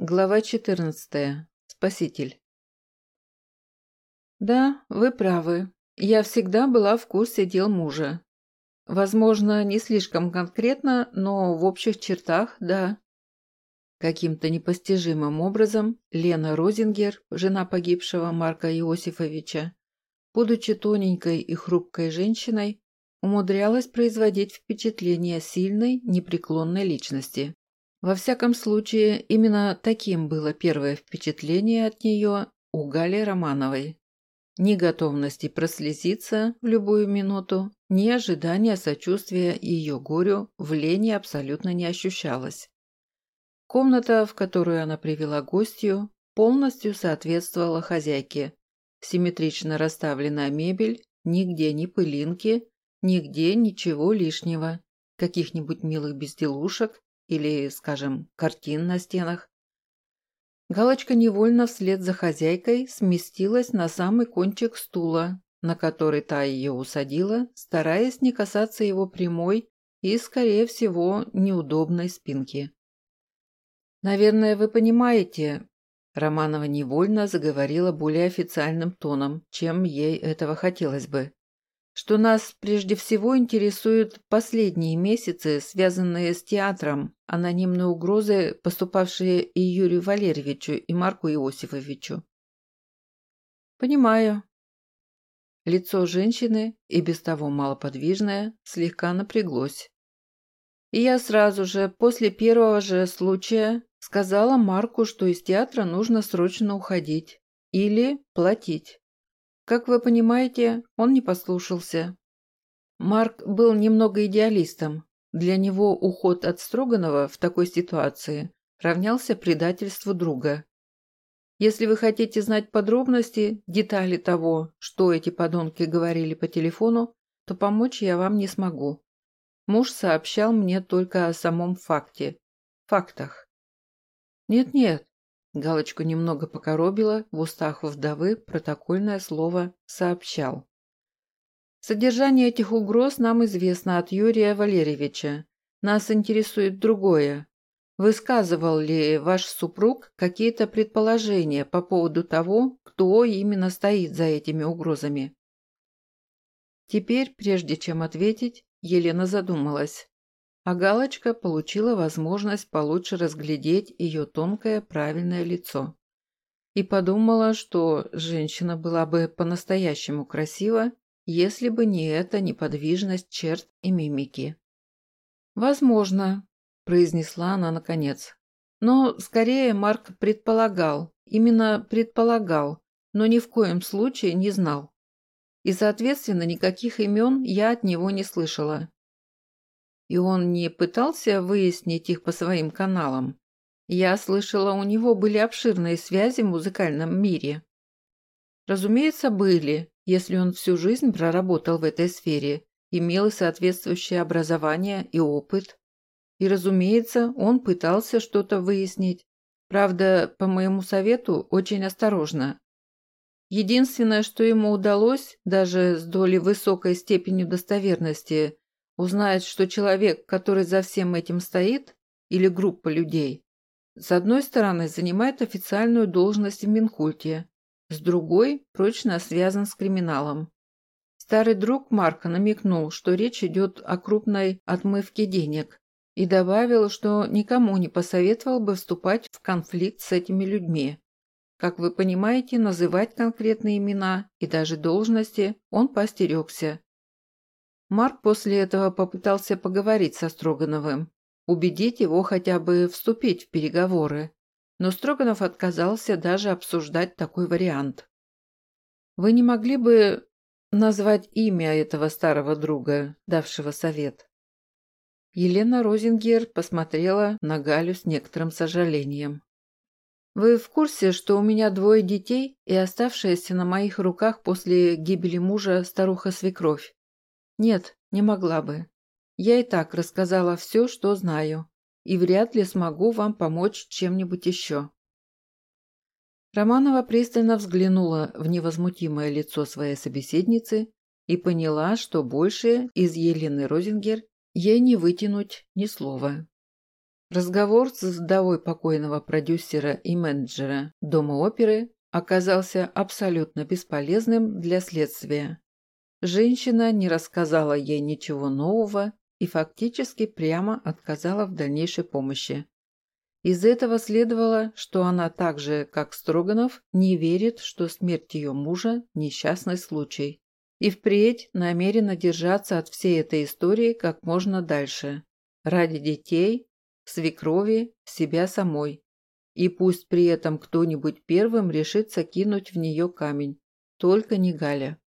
Глава 14. Спаситель. Да, вы правы. Я всегда была в курсе дел мужа. Возможно, не слишком конкретно, но в общих чертах, да. Каким-то непостижимым образом Лена Розингер, жена погибшего Марка Иосифовича, будучи тоненькой и хрупкой женщиной, умудрялась производить впечатление сильной, непреклонной личности. Во всяком случае, именно таким было первое впечатление от нее у Гали Романовой. Ни готовности прослезиться в любую минуту, ни ожидания сочувствия ее горю в Лене абсолютно не ощущалось. Комната, в которую она привела гостью, полностью соответствовала хозяйке. Симметрично расставленная мебель, нигде ни пылинки, нигде ничего лишнего, каких-нибудь милых безделушек, или, скажем, картин на стенах. Галочка невольно вслед за хозяйкой сместилась на самый кончик стула, на который та ее усадила, стараясь не касаться его прямой и, скорее всего, неудобной спинки. «Наверное, вы понимаете...» Романова невольно заговорила более официальным тоном, чем ей этого хотелось бы что нас прежде всего интересуют последние месяцы, связанные с театром, анонимные угрозы, поступавшие и Юрию Валерьевичу, и Марку Иосифовичу. Понимаю. Лицо женщины, и без того малоподвижное, слегка напряглось. И я сразу же, после первого же случая, сказала Марку, что из театра нужно срочно уходить. Или платить. Как вы понимаете, он не послушался. Марк был немного идеалистом. Для него уход от Строганова в такой ситуации равнялся предательству друга. Если вы хотите знать подробности, детали того, что эти подонки говорили по телефону, то помочь я вам не смогу. Муж сообщал мне только о самом факте. Фактах. Нет-нет, Галочку немного покоробило, в устах вдовы протокольное слово «сообщал». Содержание этих угроз нам известно от Юрия Валерьевича. Нас интересует другое. Высказывал ли ваш супруг какие-то предположения по поводу того, кто именно стоит за этими угрозами? Теперь, прежде чем ответить, Елена задумалась а Галочка получила возможность получше разглядеть ее тонкое правильное лицо. И подумала, что женщина была бы по-настоящему красива, если бы не эта неподвижность черт и мимики. «Возможно», – произнесла она наконец. «Но скорее Марк предполагал, именно предполагал, но ни в коем случае не знал. И, соответственно, никаких имен я от него не слышала. И он не пытался выяснить их по своим каналам. Я слышала, у него были обширные связи в музыкальном мире. Разумеется, были, если он всю жизнь проработал в этой сфере, имел и соответствующее образование и опыт. И, разумеется, он пытался что-то выяснить. Правда, по моему совету, очень осторожно. Единственное, что ему удалось, даже с долей высокой степенью достоверности, узнает, что человек, который за всем этим стоит, или группа людей, с одной стороны занимает официальную должность в Минкульте, с другой прочно связан с криминалом. Старый друг Марка намекнул, что речь идет о крупной отмывке денег, и добавил, что никому не посоветовал бы вступать в конфликт с этими людьми. Как вы понимаете, называть конкретные имена и даже должности он постерегся, Марк после этого попытался поговорить со Строгановым, убедить его хотя бы вступить в переговоры, но Строганов отказался даже обсуждать такой вариант. «Вы не могли бы назвать имя этого старого друга, давшего совет?» Елена Розингер посмотрела на Галю с некоторым сожалением. «Вы в курсе, что у меня двое детей и оставшаяся на моих руках после гибели мужа старуха-свекровь? Нет, не могла бы. Я и так рассказала все, что знаю, и вряд ли смогу вам помочь чем-нибудь еще. Романова пристально взглянула в невозмутимое лицо своей собеседницы и поняла, что больше из Елены Розингер ей не вытянуть ни слова. Разговор с вдовой покойного продюсера и менеджера Дома оперы оказался абсолютно бесполезным для следствия. Женщина не рассказала ей ничего нового и фактически прямо отказала в дальнейшей помощи. Из этого следовало, что она так же, как Строганов, не верит, что смерть ее мужа – несчастный случай, и впредь намерена держаться от всей этой истории как можно дальше. Ради детей, свекрови, себя самой. И пусть при этом кто-нибудь первым решится кинуть в нее камень. Только не Галя.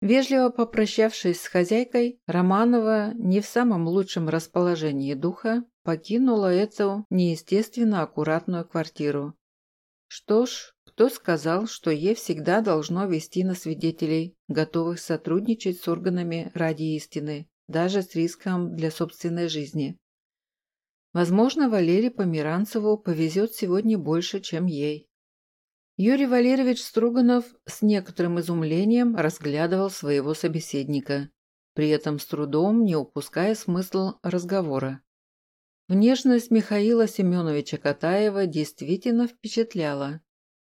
Вежливо попрощавшись с хозяйкой, Романова не в самом лучшем расположении духа покинула эту неестественно аккуратную квартиру. Что ж, кто сказал, что ей всегда должно вести на свидетелей, готовых сотрудничать с органами ради истины, даже с риском для собственной жизни? Возможно, Валерии Померанцеву повезет сегодня больше, чем ей. Юрий Валерьевич Струганов с некоторым изумлением разглядывал своего собеседника, при этом с трудом не упуская смысл разговора. Внешность Михаила Семеновича Катаева действительно впечатляла.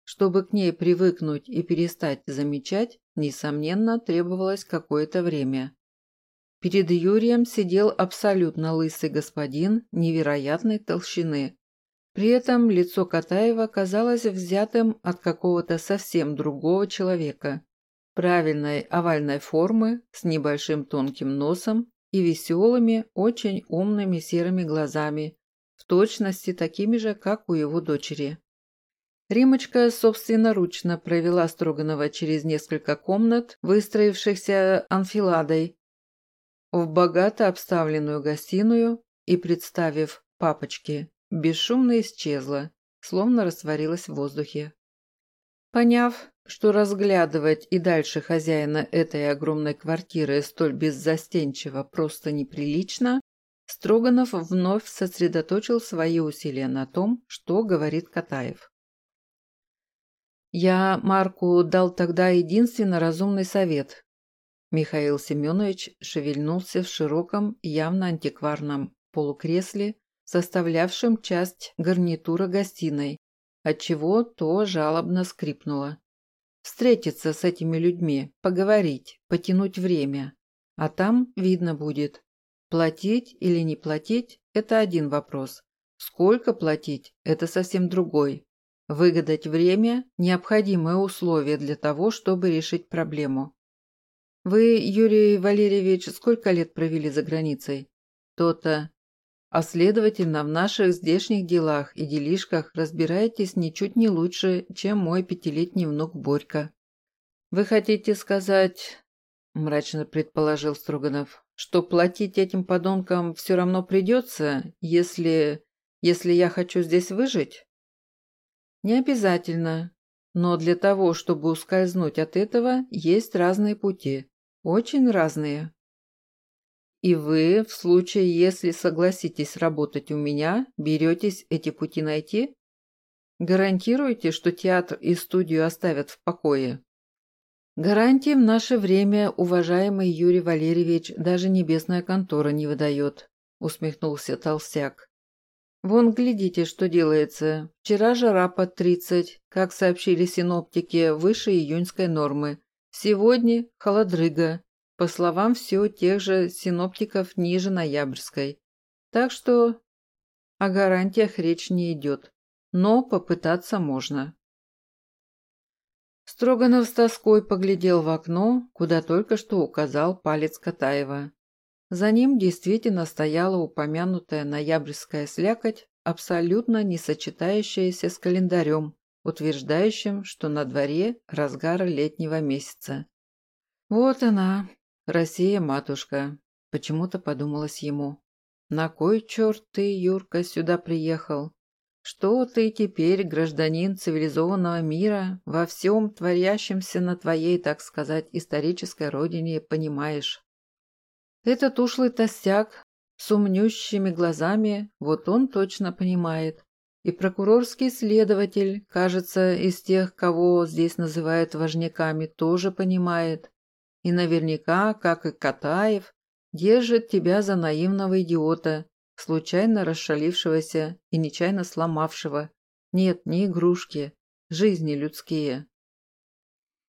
Чтобы к ней привыкнуть и перестать замечать, несомненно, требовалось какое-то время. Перед Юрием сидел абсолютно лысый господин невероятной толщины, при этом лицо Катаева казалось взятым от какого-то совсем другого человека. Правильной овальной формы, с небольшим тонким носом и веселыми, очень умными серыми глазами, в точности такими же, как у его дочери. Римочка собственноручно провела Строганова через несколько комнат, выстроившихся анфиладой, в богато обставленную гостиную и, представив папочке бесшумно исчезла, словно растворилась в воздухе. Поняв, что разглядывать и дальше хозяина этой огромной квартиры столь беззастенчиво просто неприлично, Строганов вновь сосредоточил свои усилия на том, что говорит Катаев. «Я Марку дал тогда единственно разумный совет». Михаил Семенович шевельнулся в широком, явно антикварном полукресле, составлявшим часть гарнитура гостиной, отчего то жалобно скрипнуло. Встретиться с этими людьми, поговорить, потянуть время. А там видно будет. Платить или не платить – это один вопрос. Сколько платить – это совсем другой. Выгадать время – необходимое условие для того, чтобы решить проблему. Вы, Юрий Валерьевич, сколько лет провели за границей? То-то. А следовательно, в наших здешних делах и делишках разбираетесь ничуть не лучше, чем мой пятилетний внук Борька. Вы хотите сказать, мрачно предположил Строганов, что платить этим подонкам все равно придется, если... если я хочу здесь выжить? Не обязательно. Но для того, чтобы ускользнуть от этого, есть разные пути. Очень разные. И вы, в случае, если согласитесь работать у меня, беретесь эти пути найти? Гарантируете, что театр и студию оставят в покое? Гарантии в наше время, уважаемый Юрий Валерьевич, даже небесная контора не выдает, усмехнулся Толстяк. Вон, глядите, что делается. Вчера жара под 30, как сообщили синоптики, выше июньской нормы. Сегодня холодрыга, по словам все тех же синоптиков ниже ноябрьской. Так что о гарантиях речь не идет, но попытаться можно. Строганов с тоской поглядел в окно, куда только что указал палец Катаева. За ним действительно стояла упомянутая ноябрьская слякоть, абсолютно не сочетающаяся с календарем, утверждающим, что на дворе разгар летнего месяца. Вот она, «Россия-матушка», – почему-то подумалось ему. «На кой черт ты, Юрка, сюда приехал? Что ты теперь, гражданин цивилизованного мира, во всем творящемся на твоей, так сказать, исторической родине понимаешь?» Этот ушлый тостяк с умнющими глазами, вот он точно понимает. И прокурорский следователь, кажется, из тех, кого здесь называют важняками, тоже понимает и наверняка, как и Катаев, держит тебя за наивного идиота, случайно расшалившегося и нечаянно сломавшего. Нет, не игрушки, жизни людские.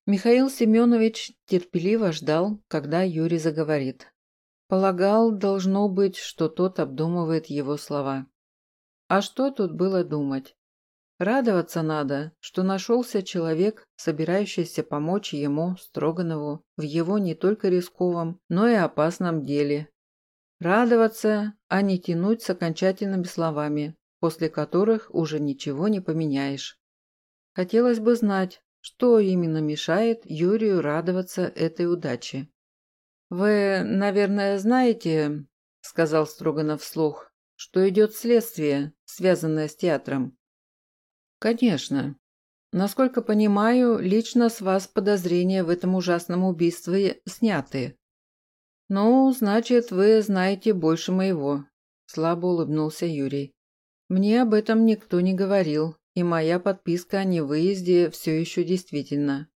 Михаил Семенович терпеливо ждал, когда Юрий заговорит. Полагал, должно быть, что тот обдумывает его слова. А что тут было думать? Радоваться надо, что нашелся человек, собирающийся помочь ему, Строганову, в его не только рисковом, но и опасном деле. Радоваться, а не тянуть с окончательными словами, после которых уже ничего не поменяешь. Хотелось бы знать, что именно мешает Юрию радоваться этой удаче? «Вы, наверное, знаете, — сказал Строганов вслух, — что идет следствие, связанное с театром?» «Конечно. Насколько понимаю, лично с вас подозрения в этом ужасном убийстве сняты». «Ну, значит, вы знаете больше моего», — слабо улыбнулся Юрий. «Мне об этом никто не говорил, и моя подписка о невыезде все еще действительна.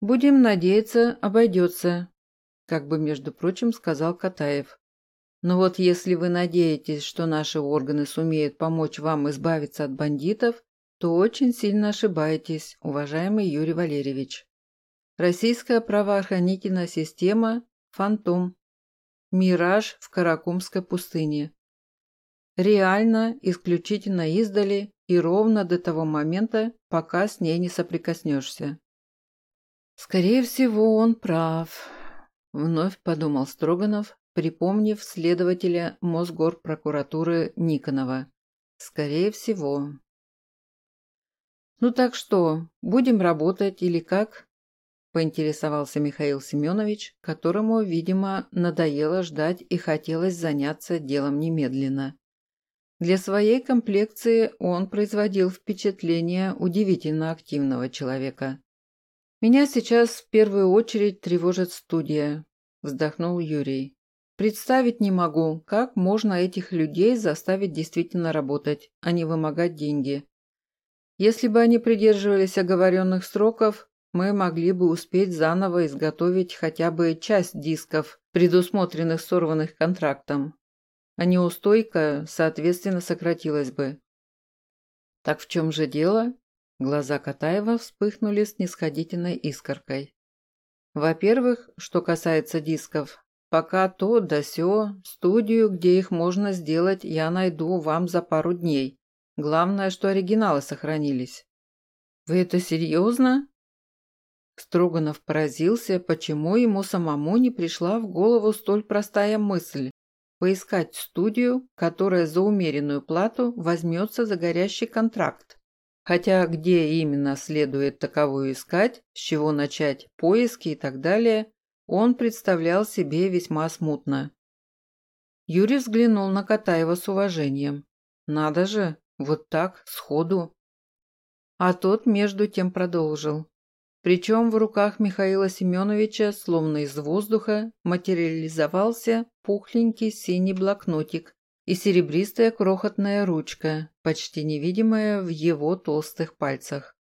Будем надеяться, обойдется, как бы, между прочим, сказал Катаев. Но вот если вы надеетесь, что наши органы сумеют помочь вам избавиться от бандитов, то очень сильно ошибаетесь, уважаемый Юрий Валерьевич. Российская правоохранительная система – фантом. Мираж в Каракумской пустыне. Реально, исключительно издали и ровно до того момента, пока с ней не соприкоснешься. Скорее всего, он прав, вновь подумал Строганов, припомнив следователя Мосгорпрокуратуры Никонова. Скорее всего. Ну так что, будем работать или как? Поинтересовался Михаил Семенович, которому, видимо, надоело ждать и хотелось заняться делом немедленно. Для своей комплекции он производил впечатление удивительно активного человека. «Меня сейчас в первую очередь тревожит студия», – вздохнул Юрий. «Представить не могу, как можно этих людей заставить действительно работать, а не вымогать деньги. Если бы они придерживались оговоренных сроков, мы могли бы успеть заново изготовить хотя бы часть дисков, предусмотренных сорванных контрактом а неустойка, соответственно, сократилась бы. Так в чем же дело? Глаза Катаева вспыхнули с нисходительной искоркой. Во-первых, что касается дисков, пока то да сё, студию, где их можно сделать, я найду вам за пару дней. Главное, что оригиналы сохранились. Вы это серьезно? Строганов поразился, почему ему самому не пришла в голову столь простая мысль поискать студию, которая за умеренную плату возьмется за горящий контракт. Хотя где именно следует таковую искать, с чего начать поиски и так далее, он представлял себе весьма смутно. Юрий взглянул на Катаева с уважением. Надо же, вот так, сходу. А тот между тем продолжил. Причем в руках Михаила Семеновича, словно из воздуха, материализовался пухленький синий блокнотик и серебристая крохотная ручка, почти невидимая в его толстых пальцах.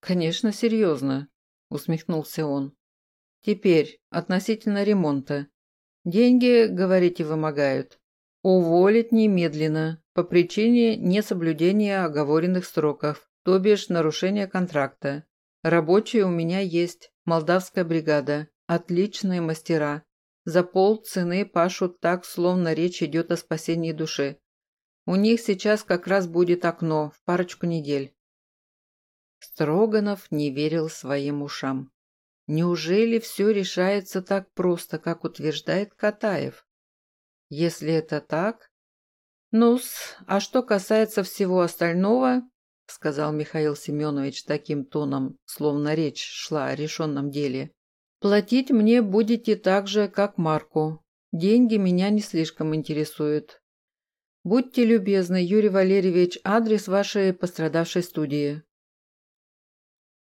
«Конечно, серьезно», – усмехнулся он. «Теперь, относительно ремонта. Деньги, говорите, вымогают. Уволить немедленно, по причине несоблюдения оговоренных сроков, то бишь нарушения контракта. Рабочие у меня есть, молдавская бригада, отличные мастера. За пол цены пашут так, словно речь идет о спасении души. У них сейчас как раз будет окно в парочку недель. Строганов не верил своим ушам. Неужели все решается так просто, как утверждает Катаев? Если это так... Ну-с, а что касается всего остального, — сказал Михаил Семенович таким тоном, словно речь шла о решенном деле. «Платить мне будете так же, как Марку. Деньги меня не слишком интересуют. Будьте любезны, Юрий Валерьевич, адрес вашей пострадавшей студии».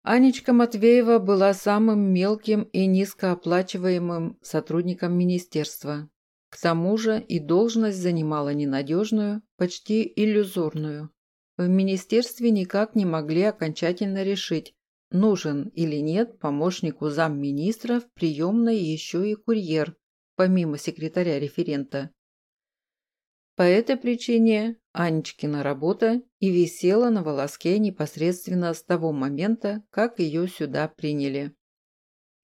Анечка Матвеева была самым мелким и низкооплачиваемым сотрудником министерства. К тому же и должность занимала ненадежную, почти иллюзорную. В министерстве никак не могли окончательно решить, нужен или нет помощнику замминистра в приемной еще и курьер, помимо секретаря-референта. По этой причине Анечкина работа и висела на волоске непосредственно с того момента, как ее сюда приняли.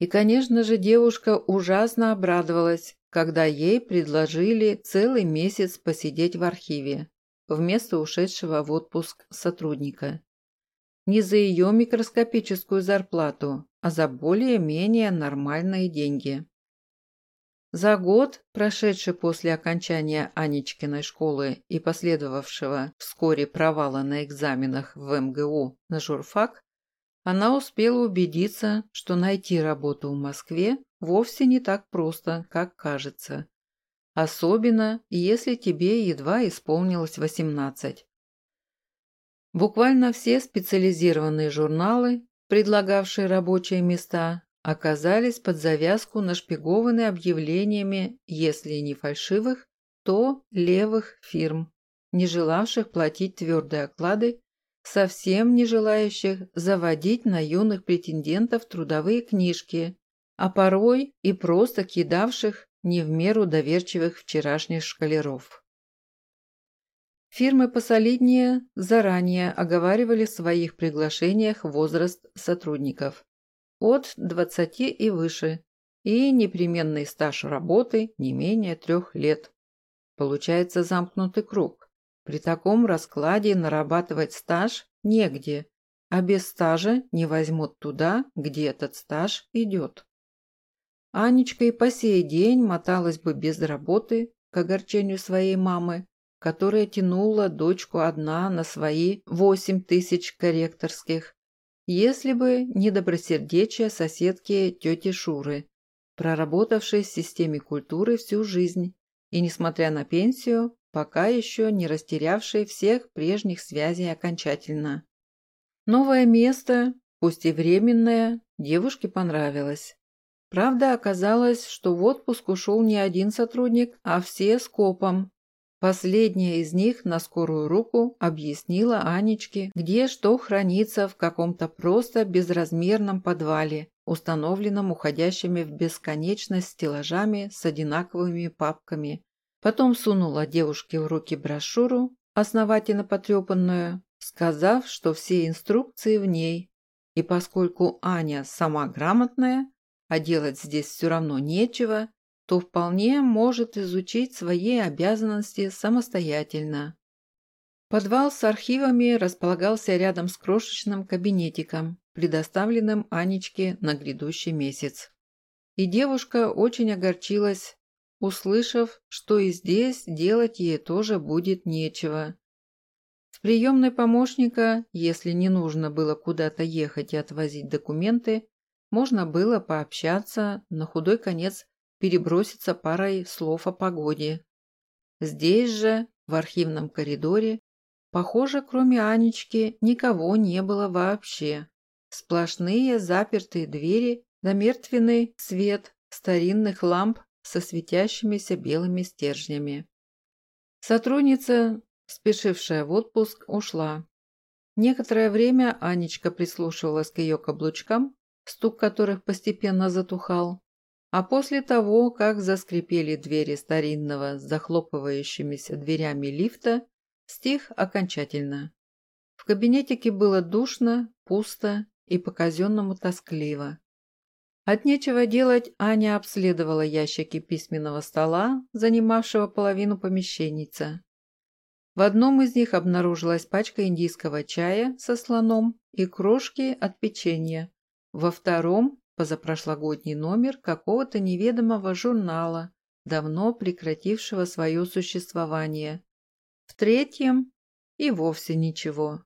И, конечно же, девушка ужасно обрадовалась, когда ей предложили целый месяц посидеть в архиве, вместо ушедшего в отпуск сотрудника. Не за ее микроскопическую зарплату, а за более-менее нормальные деньги. За год, прошедший после окончания Анечкиной школы и последовавшего вскоре провала на экзаменах в МГУ на журфак, она успела убедиться, что найти работу в Москве вовсе не так просто, как кажется. Особенно, если тебе едва исполнилось 18. Буквально все специализированные журналы, предлагавшие рабочие места, оказались под завязку нашпигованы объявлениями, если не фальшивых, то левых фирм, не желавших платить твердые оклады, совсем не желающих заводить на юных претендентов трудовые книжки, а порой и просто кидавших не в меру доверчивых вчерашних шкалеров. Фирмы посолиднее заранее оговаривали в своих приглашениях возраст сотрудников от 20 и выше, и непременный стаж работы не менее трех лет. Получается замкнутый круг. При таком раскладе нарабатывать стаж негде, а без стажа не возьмут туда, где этот стаж идет. Анечка и по сей день моталась бы без работы, к огорчению своей мамы, которая тянула дочку одна на свои восемь тысяч корректорских, если бы не добросердечие соседки тети Шуры, проработавшей в системе культуры всю жизнь и, несмотря на пенсию, пока еще не растерявшей всех прежних связей окончательно. Новое место, пусть и временное, девушке понравилось. Правда, оказалось, что в отпуск ушел не один сотрудник, а все с копом, Последняя из них на скорую руку объяснила Анечке, где что хранится в каком-то просто безразмерном подвале, установленном уходящими в бесконечность стеллажами с одинаковыми папками. Потом сунула девушке в руки брошюру, основательно потрепанную, сказав, что все инструкции в ней. И поскольку Аня сама грамотная, а делать здесь все равно нечего, то вполне может изучить свои обязанности самостоятельно. Подвал с архивами располагался рядом с крошечным кабинетиком, предоставленным Анечке на грядущий месяц. И девушка очень огорчилась, услышав, что и здесь делать ей тоже будет нечего. С приемной помощника, если не нужно было куда-то ехать и отвозить документы, можно было пообщаться, на худой конец переброситься парой слов о погоде. Здесь же, в архивном коридоре, похоже, кроме Анечки, никого не было вообще. Сплошные запертые двери да мертвенный свет старинных ламп со светящимися белыми стержнями. Сотрудница, спешившая в отпуск, ушла. Некоторое время Анечка прислушивалась к ее каблучкам, стук которых постепенно затухал, а после того, как заскрипели двери старинного с захлопывающимися дверями лифта, стих окончательно. В кабинетике было душно, пусто и по-казенному тоскливо. От нечего делать Аня обследовала ящики письменного стола, занимавшего половину помещенница. В одном из них обнаружилась пачка индийского чая со слоном и крошки от печенья. Во втором позапрошлогодний номер какого-то неведомого журнала, давно прекратившего свое существование. В третьем и вовсе ничего.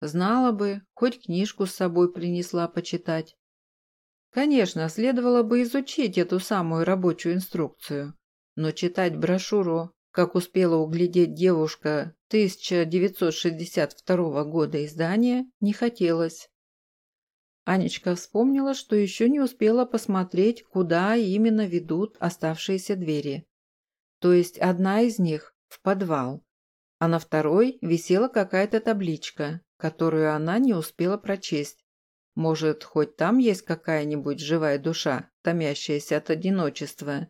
Знала бы, хоть книжку с собой принесла почитать. Конечно, следовало бы изучить эту самую рабочую инструкцию, но читать брошюру, как успела углядеть девушка 1962 года издания, не хотелось. Анечка вспомнила, что еще не успела посмотреть, куда именно ведут оставшиеся двери. То есть одна из них – в подвал, а на второй висела какая-то табличка, которую она не успела прочесть. Может, хоть там есть какая-нибудь живая душа, томящаяся от одиночества.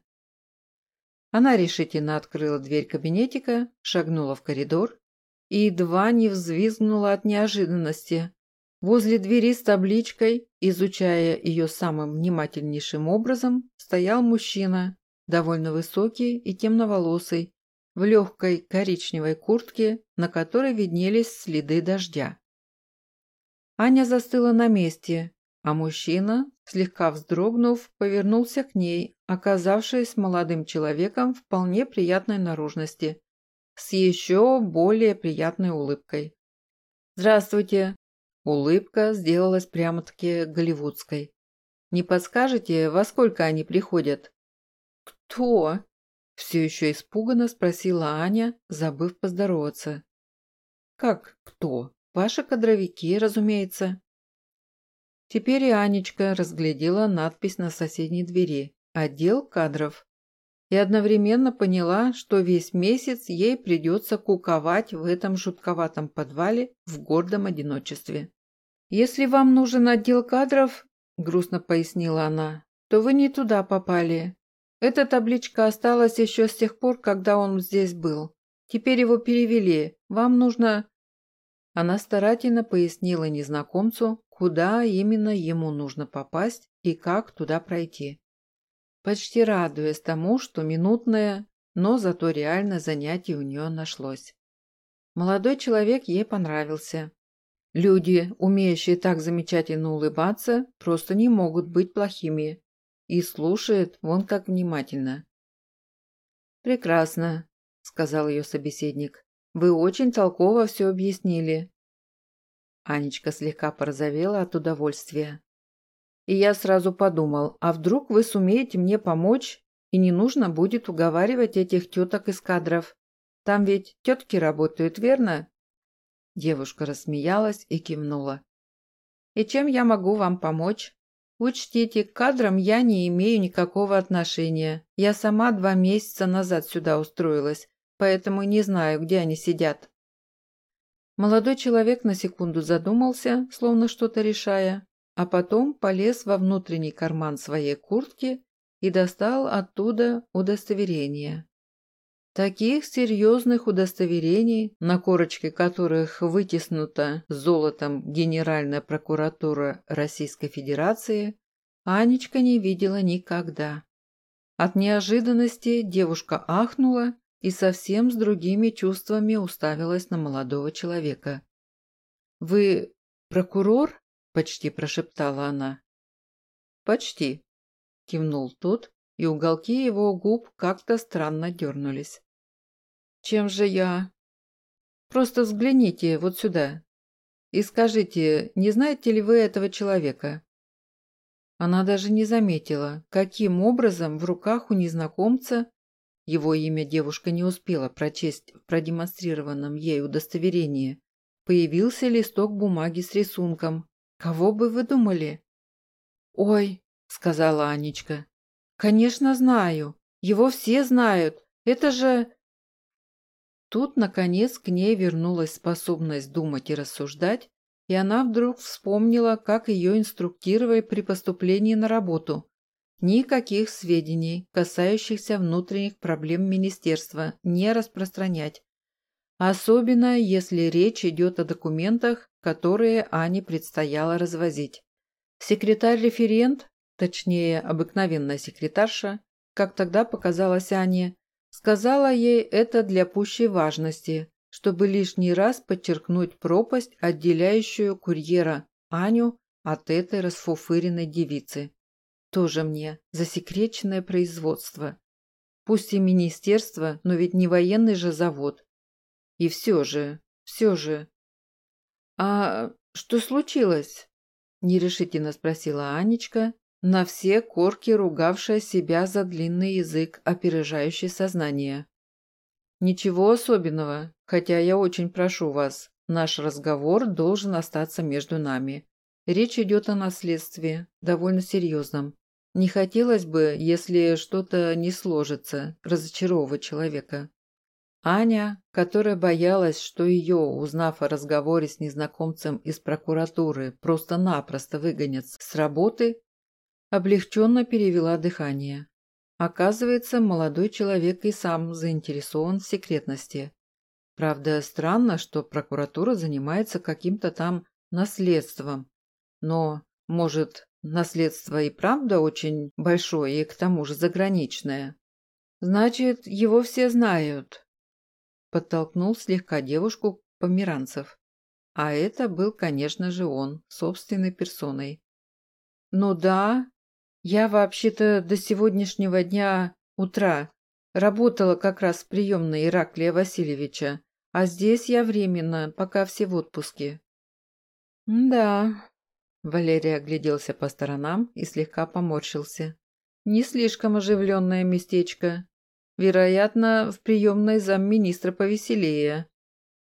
Она решительно открыла дверь кабинетика, шагнула в коридор и едва не взвизгнула от неожиданности. Возле двери с табличкой, изучая ее самым внимательнейшим образом, стоял мужчина, довольно высокий и темноволосый, в легкой коричневой куртке, на которой виднелись следы дождя. Аня застыла на месте, а мужчина, слегка вздрогнув, повернулся к ней, оказавшись молодым человеком вполне приятной наружности, с еще более приятной улыбкой. «Здравствуйте!» Улыбка сделалась прямо-таки голливудской. «Не подскажете, во сколько они приходят?» «Кто?» Все еще испуганно спросила Аня, забыв поздороваться. «Как кто? Ваши кадровики, разумеется». Теперь и Анечка разглядела надпись на соседней двери «Отдел кадров» и одновременно поняла, что весь месяц ей придется куковать в этом жутковатом подвале в гордом одиночестве. «Если вам нужен отдел кадров», – грустно пояснила она, – «то вы не туда попали. Эта табличка осталась еще с тех пор, когда он здесь был. Теперь его перевели. Вам нужно...» Она старательно пояснила незнакомцу, куда именно ему нужно попасть и как туда пройти. Почти радуясь тому, что минутное, но зато реально занятие у нее нашлось. Молодой человек ей понравился. Люди, умеющие так замечательно улыбаться, просто не могут быть плохими. И слушает вон как внимательно. «Прекрасно», — сказал ее собеседник. «Вы очень толково все объяснили. Анечка слегка порозовела от удовольствия. И я сразу подумал, а вдруг вы сумеете мне помочь, и не нужно будет уговаривать этих теток из кадров. Там ведь тетки работают, верно? Девушка рассмеялась и кивнула. И чем я могу вам помочь? Учтите, к кадрам я не имею никакого отношения. Я сама два месяца назад сюда устроилась, поэтому не знаю, где они сидят. Молодой человек на секунду задумался, словно что-то решая, а потом полез во внутренний карман своей куртки и достал оттуда удостоверение. Таких серьезных удостоверений, на корочке которых вытеснута золотом Генеральная прокуратура Российской Федерации, Анечка не видела никогда. От неожиданности девушка ахнула и совсем с другими чувствами уставилась на молодого человека. «Вы прокурор?» – почти прошептала она. «Почти», – кивнул тот, и уголки его губ как-то странно дернулись. «Чем же я?» «Просто взгляните вот сюда и скажите, не знаете ли вы этого человека?» Она даже не заметила, каким образом в руках у незнакомца его имя девушка не успела прочесть в продемонстрированном ей удостоверении. Появился листок бумаги с рисунком. Кого бы вы думали? «Ой», — сказала Анечка, — «конечно знаю. Его все знают. Это же...» Тут, наконец, к ней вернулась способность думать и рассуждать, и она вдруг вспомнила, как ее инструктировали при поступлении на работу. Никаких сведений, касающихся внутренних проблем министерства, не распространять. Особенно, если речь идет о документах, которые Ане предстояло развозить. Секретарь-референт, точнее, обыкновенная секретарша, как тогда показалось Ане, сказала ей это для пущей важности, чтобы лишний раз подчеркнуть пропасть, отделяющую курьера Аню от этой расфуфыренной девицы. Тоже мне засекреченное производство. Пусть и министерство, но ведь не военный же завод. И все же, все же. «А что случилось?» – нерешительно спросила Анечка, на все корки ругавшая себя за длинный язык, опережающий сознание. «Ничего особенного, хотя я очень прошу вас, наш разговор должен остаться между нами. Речь идет о наследстве, довольно серьезном. Не хотелось бы, если что-то не сложится, разочаровывать человека. Аня, которая боялась, что ее, узнав о разговоре с незнакомцем из прокуратуры, просто-напросто выгонят с работы, облегченно перевела дыхание. Оказывается, молодой человек и сам заинтересован в секретности. Правда, странно, что прокуратура занимается каким-то там наследством. Но, может, наследство и правда очень большое и к тому же заграничное? Значит, его все знают. Подтолкнул слегка девушку Померанцев. А это был, конечно же, он, собственной персоной. «Ну да, я вообще-то до сегодняшнего дня утра работала как раз в приемной Ираклия Васильевича, а здесь я временно, пока все в отпуске». «Да», — Валерий огляделся по сторонам и слегка поморщился. «Не слишком оживленное местечко. Вероятно, в приемной замминистра повеселее.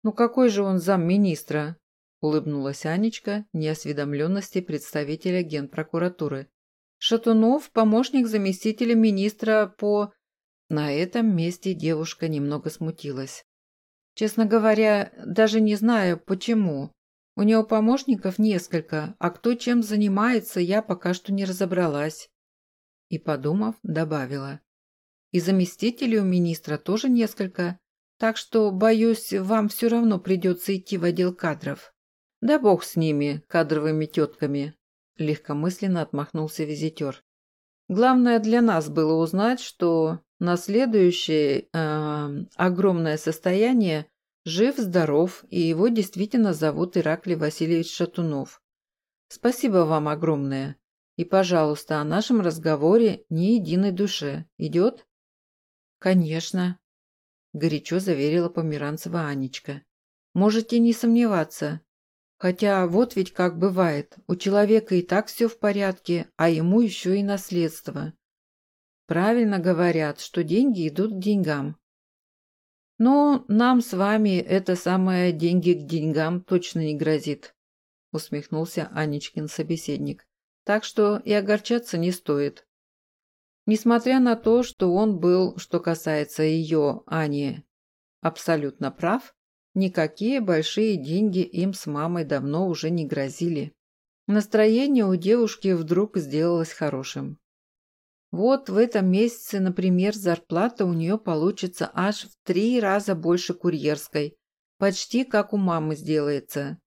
Ну какой же он замминистра? Улыбнулась Анечка неосведомленности представителя генпрокуратуры. Шатунов – помощник заместителя министра по... На этом месте девушка немного смутилась. Честно говоря, даже не знаю, почему. У него помощников несколько, а кто чем занимается, я пока что не разобралась. И, подумав, добавила. И заместителей у министра тоже несколько, так что, боюсь, вам все равно придется идти в отдел кадров. Да бог с ними, кадровыми тетками, легкомысленно отмахнулся визитер. Главное для нас было узнать, что наследующее э, огромное состояние жив-здоров, и его действительно зовут Ираклий Васильевич Шатунов. Спасибо вам огромное. И, пожалуйста, о нашем разговоре ни единой душе. Идет? «Конечно», – горячо заверила Померанцева Анечка. «Можете не сомневаться. Хотя вот ведь как бывает, у человека и так все в порядке, а ему еще и наследство. Правильно говорят, что деньги идут к деньгам. Но нам с вами это самое деньги к деньгам точно не грозит», – усмехнулся Анечкин собеседник. «Так что и огорчаться не стоит. Несмотря на то, что он был, что касается ее, Ани, абсолютно прав, никакие большие деньги им с мамой давно уже не грозили. Настроение у девушки вдруг сделалось хорошим. Вот в этом месяце, например, зарплата у нее получится аж в три раза больше курьерской, почти как у мамы сделается.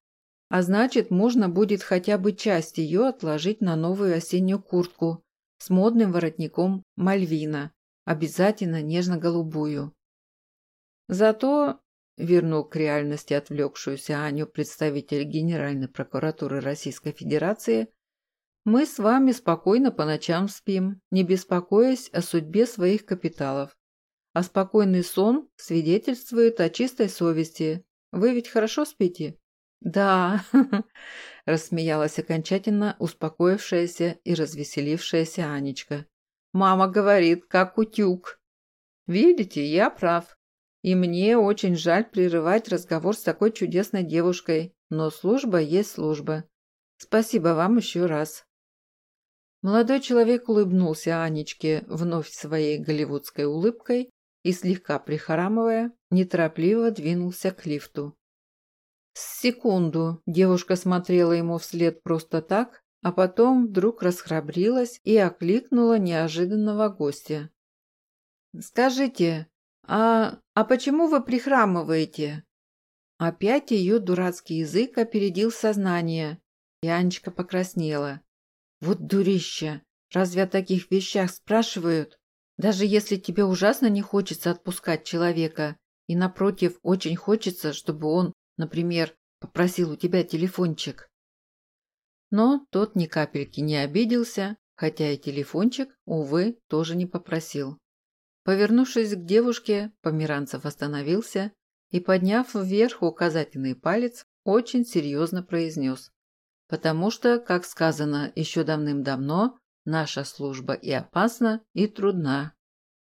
А значит, можно будет хотя бы часть ее отложить на новую осеннюю куртку, с модным воротником Мальвина, обязательно нежно-голубую. Зато, вернул к реальности отвлекшуюся Аню представитель Генеральной прокуратуры Российской Федерации, мы с вами спокойно по ночам спим, не беспокоясь о судьбе своих капиталов. А спокойный сон свидетельствует о чистой совести. Вы ведь хорошо спите? Да, рассмеялась окончательно успокоившаяся и развеселившаяся Анечка. «Мама говорит, как утюг». «Видите, я прав. И мне очень жаль прерывать разговор с такой чудесной девушкой, но служба есть служба. Спасибо вам еще раз». Молодой человек улыбнулся Анечке вновь своей голливудской улыбкой и, слегка прихрамывая, неторопливо двинулся к лифту. С секунду девушка смотрела ему вслед просто так, а потом вдруг расхрабрилась и окликнула неожиданного гостя. «Скажите, а, а почему вы прихрамываете?» Опять ее дурацкий язык опередил сознание, и покраснела. «Вот дурища! Разве о таких вещах спрашивают? Даже если тебе ужасно не хочется отпускать человека, и, напротив, очень хочется, чтобы он Например, попросил у тебя телефончик. Но тот ни капельки не обиделся, хотя и телефончик, увы, тоже не попросил. Повернувшись к девушке, Померанцев остановился и, подняв вверх указательный палец, очень серьезно произнес. Потому что, как сказано еще давным-давно, наша служба и опасна, и трудна.